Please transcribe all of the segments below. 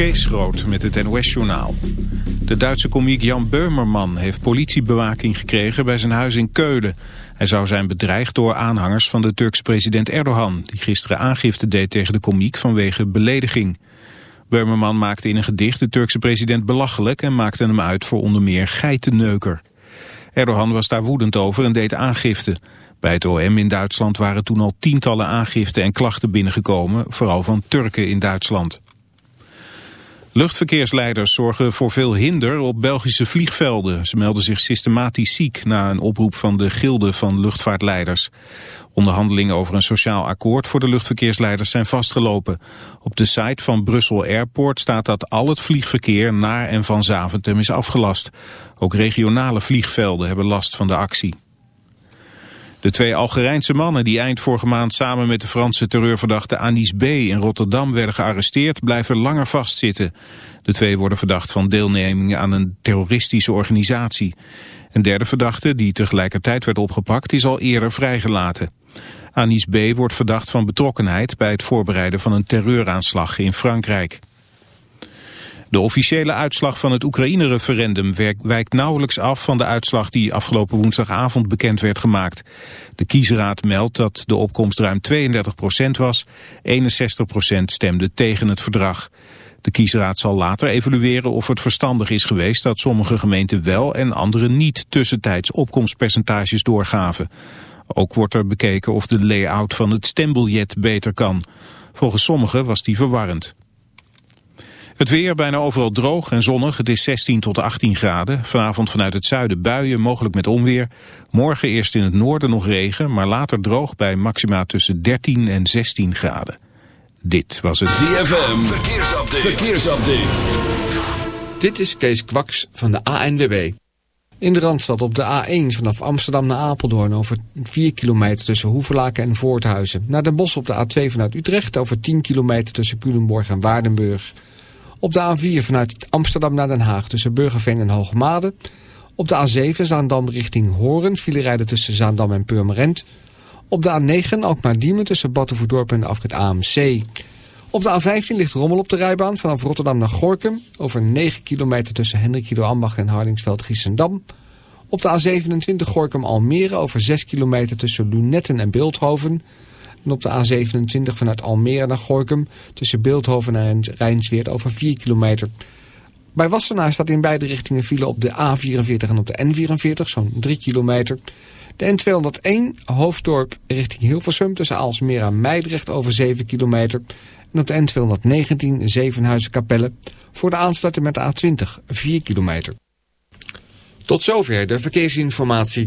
Kees Groot met het NOS-journaal. De Duitse komiek Jan Beumerman heeft politiebewaking gekregen bij zijn huis in Keulen. Hij zou zijn bedreigd door aanhangers van de Turkse president Erdogan... die gisteren aangifte deed tegen de komiek vanwege belediging. Beumerman maakte in een gedicht de Turkse president belachelijk... en maakte hem uit voor onder meer geitenneuker. Erdogan was daar woedend over en deed aangifte... Bij het OM in Duitsland waren toen al tientallen aangiften en klachten binnengekomen, vooral van Turken in Duitsland. Luchtverkeersleiders zorgen voor veel hinder op Belgische vliegvelden. Ze melden zich systematisch ziek na een oproep van de gilde van luchtvaartleiders. Onderhandelingen over een sociaal akkoord voor de luchtverkeersleiders zijn vastgelopen. Op de site van Brussel Airport staat dat al het vliegverkeer naar en van Zaventem is afgelast. Ook regionale vliegvelden hebben last van de actie. De twee Algerijnse mannen die eind vorige maand samen met de Franse terreurverdachte Anis B. in Rotterdam werden gearresteerd blijven langer vastzitten. De twee worden verdacht van deelneming aan een terroristische organisatie. Een derde verdachte, die tegelijkertijd werd opgepakt, is al eerder vrijgelaten. Anis B. wordt verdacht van betrokkenheid bij het voorbereiden van een terreuraanslag in Frankrijk. De officiële uitslag van het Oekraïne-referendum wijkt nauwelijks af van de uitslag die afgelopen woensdagavond bekend werd gemaakt. De kiesraad meldt dat de opkomst ruim 32% was, 61% stemde tegen het verdrag. De kiesraad zal later evalueren of het verstandig is geweest dat sommige gemeenten wel en andere niet tussentijds opkomstpercentages doorgaven. Ook wordt er bekeken of de layout van het stembiljet beter kan. Volgens sommigen was die verwarrend. Het weer bijna overal droog en zonnig. Het is 16 tot 18 graden. Vanavond vanuit het zuiden buien, mogelijk met onweer. Morgen eerst in het noorden nog regen, maar later droog bij maxima tussen 13 en 16 graden. Dit was het ZFM. Verkeersupdate. Verkeersupdate. Dit is Kees Kwaks van de ANWB. In de Randstad op de A1 vanaf Amsterdam naar Apeldoorn over 4 kilometer tussen Hoevelaken en Voorthuizen. Naar Den Bosch op de A2 vanuit Utrecht over 10 kilometer tussen Culemborg en Waardenburg. Op de A4 vanuit Amsterdam naar Den Haag tussen Burgerveen en Hoogmade. Op de A7 Zaandam richting Horen, file rijden tussen Zaandam en Purmerend. Op de A9 Alkmaar-Diemen tussen Battenvoerdorp en afrit AMC. Op de A15 ligt rommel op de rijbaan vanaf Rotterdam naar Gorkum. Over 9 kilometer tussen Hendrikido Ambacht en Hardingsveld-Giessendam. Op de A27 Gorkum-Almere over 6 kilometer tussen Lunetten en Beeldhoven... En op de A27 vanuit Almere naar Gorkum tussen Beeldhoven en Rijnsweert over 4 kilometer. Bij Wassenaar staat in beide richtingen file op de A44 en op de N44, zo'n 3 kilometer. De N201 Hoofddorp richting Hilversum tussen Aalsmeer en Meidrecht over 7 kilometer. En op de N219 Zevenhuizen Capelle voor de aansluiting met de A20 4 kilometer. Tot zover de verkeersinformatie.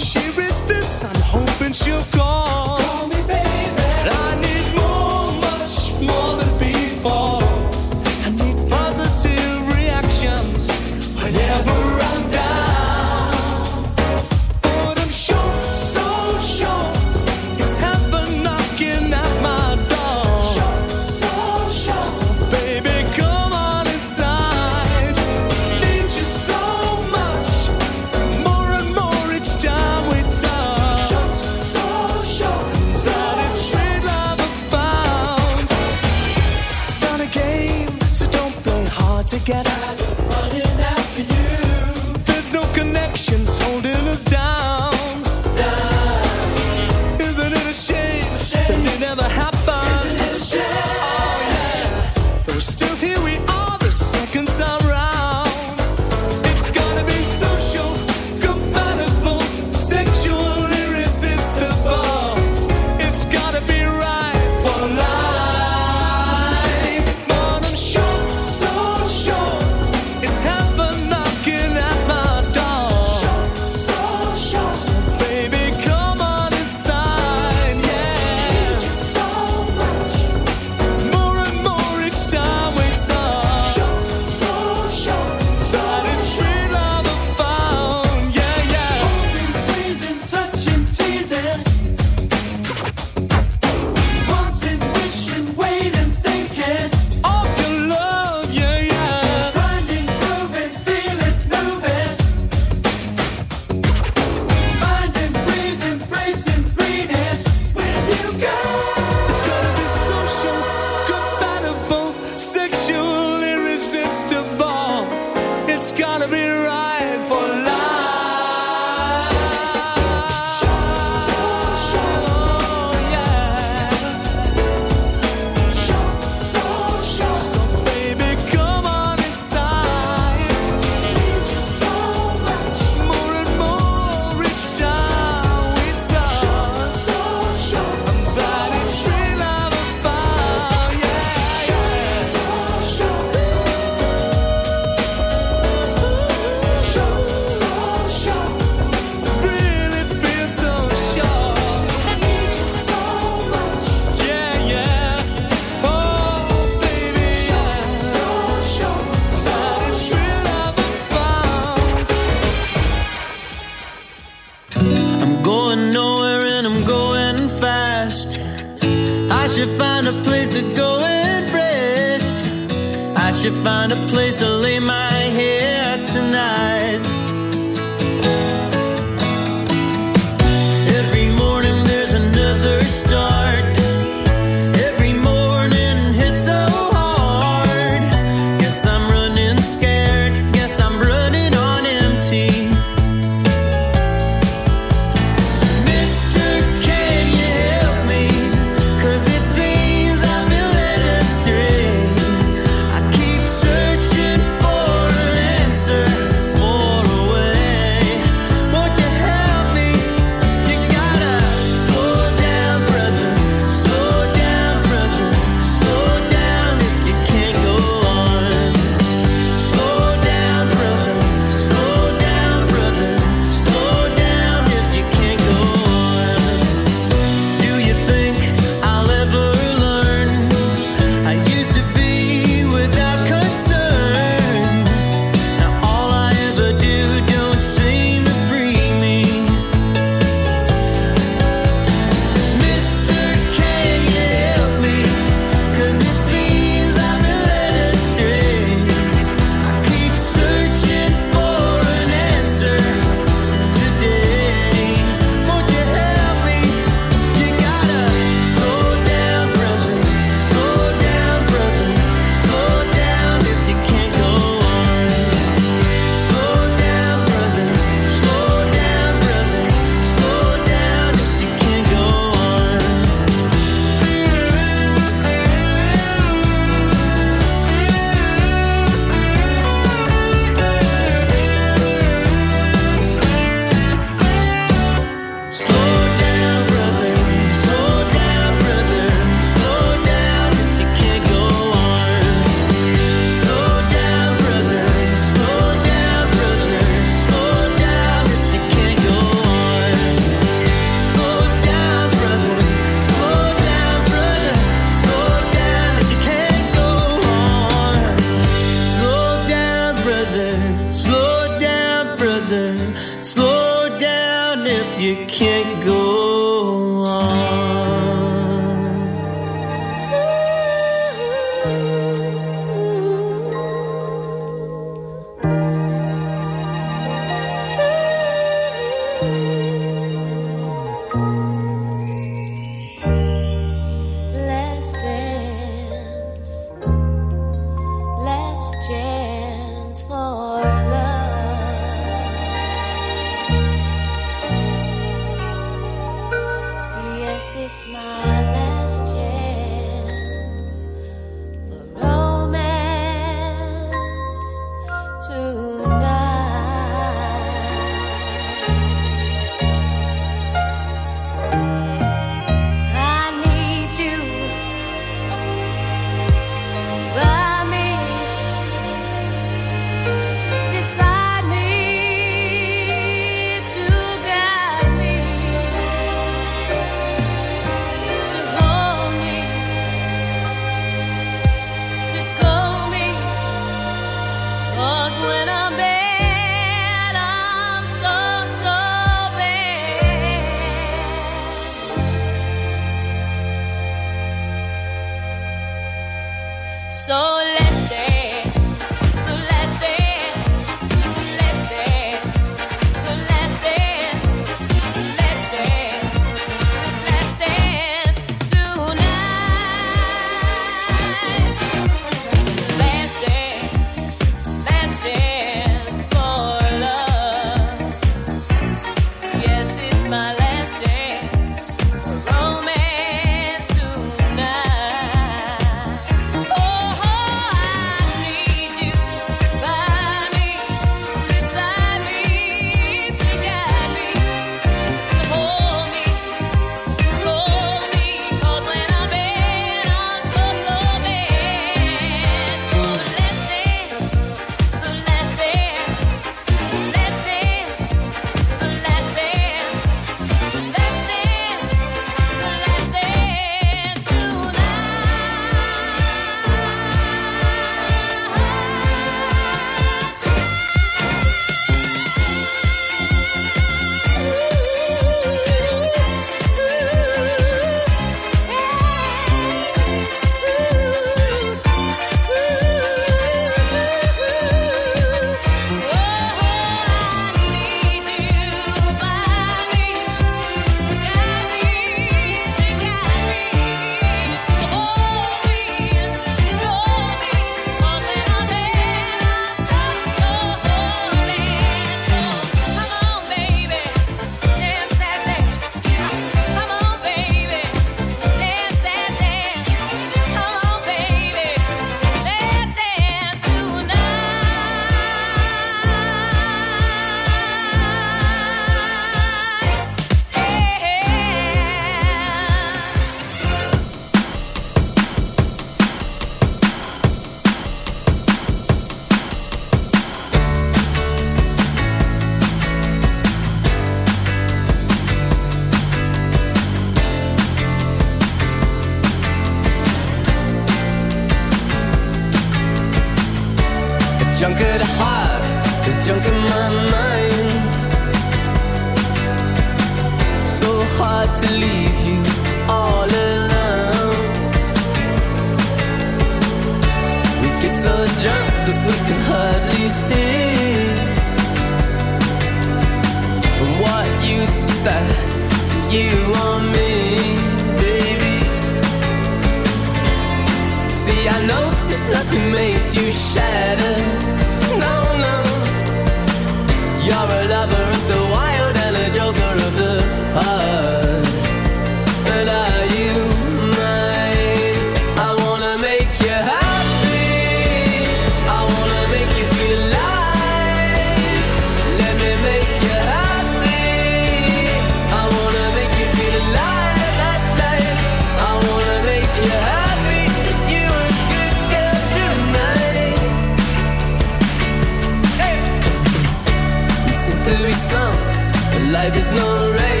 Life is no race.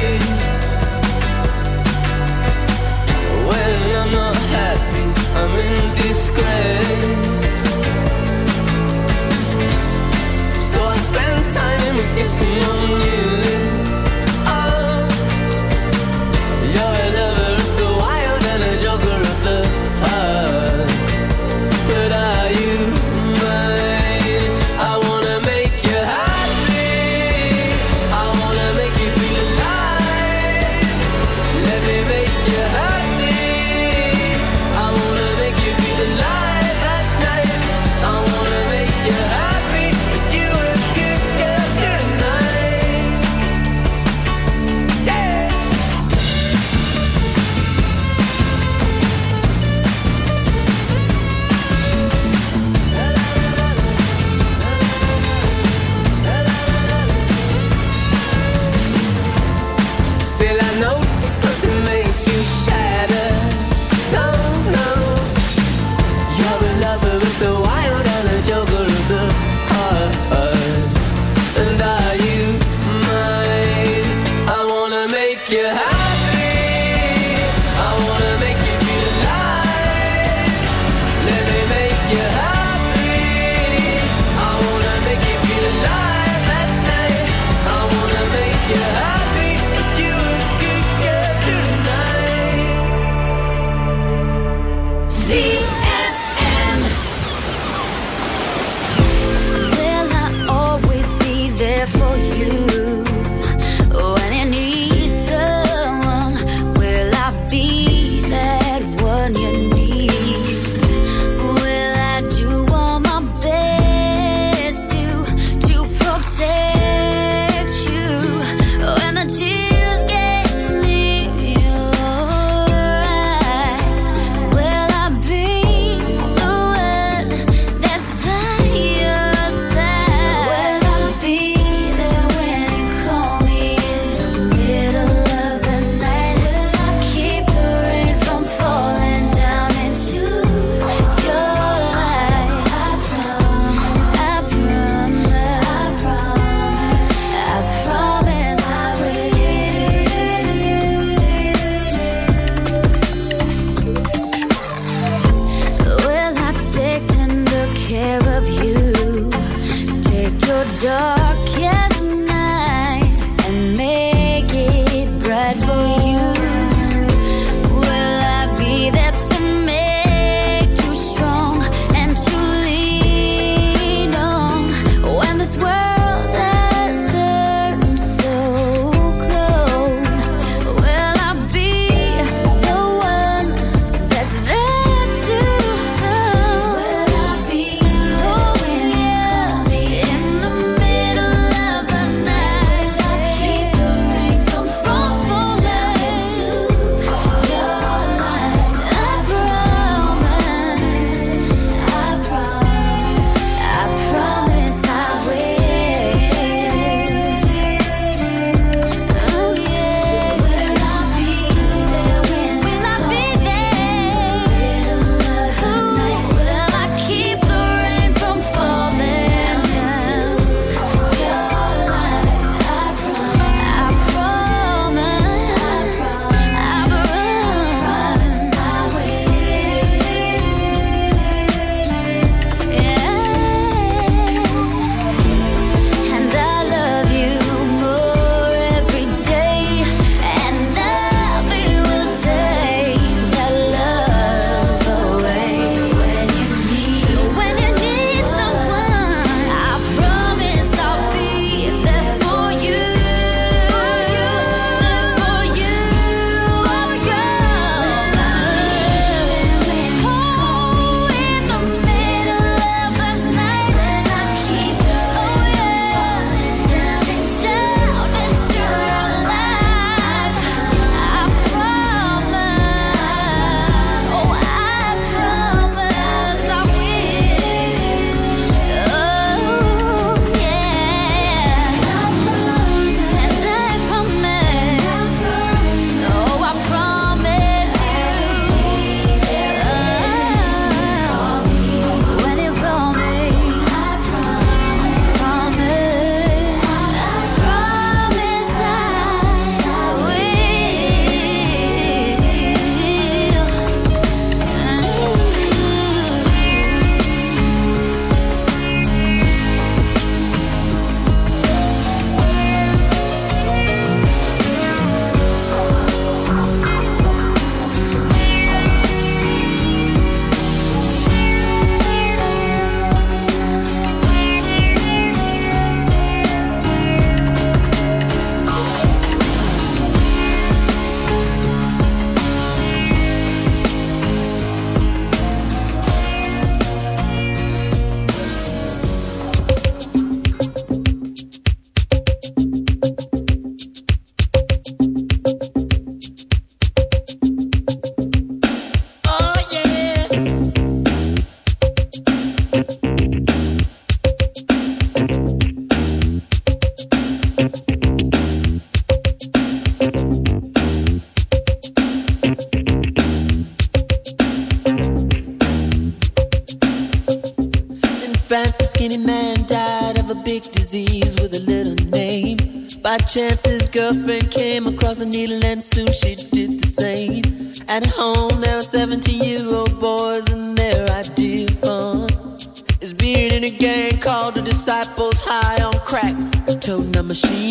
Machine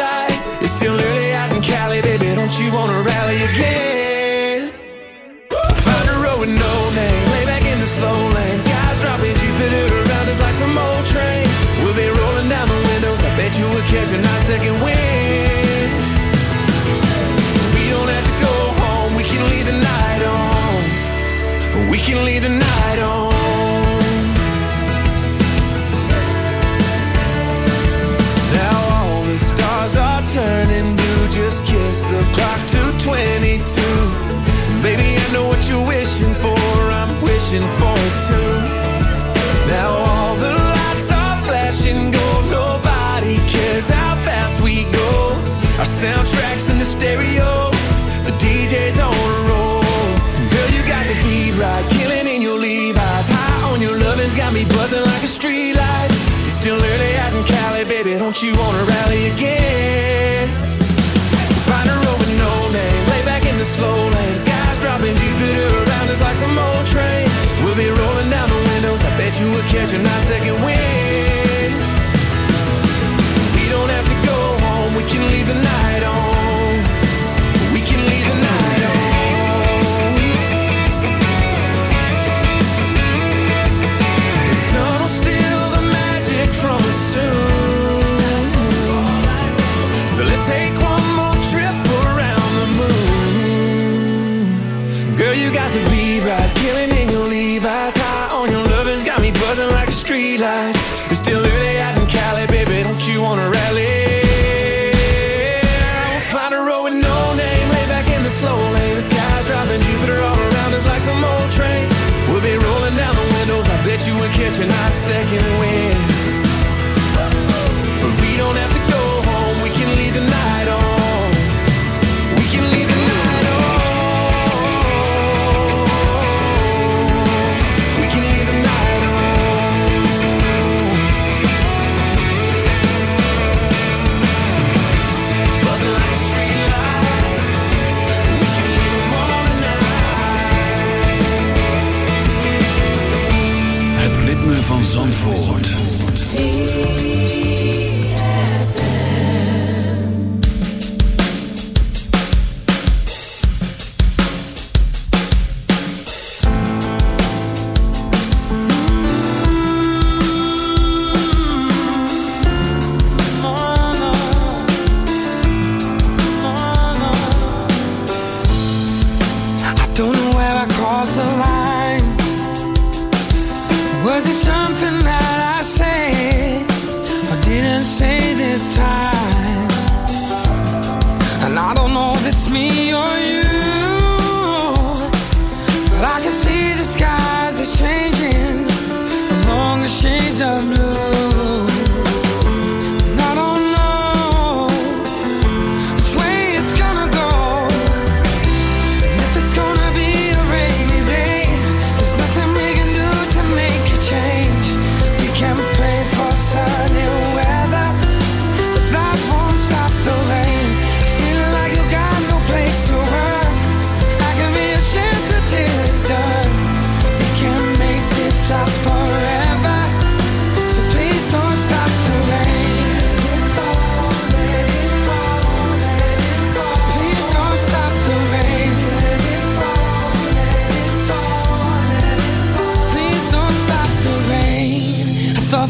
wishing for two. Now all the lights are flashing gold. Nobody cares how fast we go. Our soundtracks in the stereo. The DJ's on a roll. Girl, you got the heat right, killing in your Levi's. High on your lovin's got me buzzing like a street light. It's still early out in Cali, baby. Don't you wanna rally again? Find a road with no name, lay back in the slow lanes. catch a nice second wind. you were catching our second wind.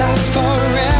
last forever.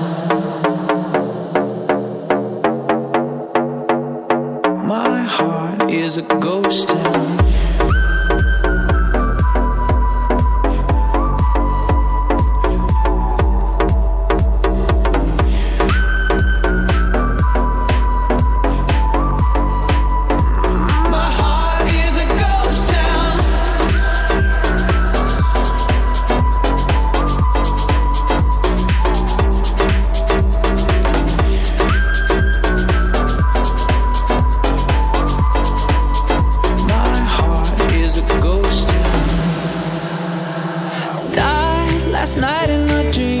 last night in my dream.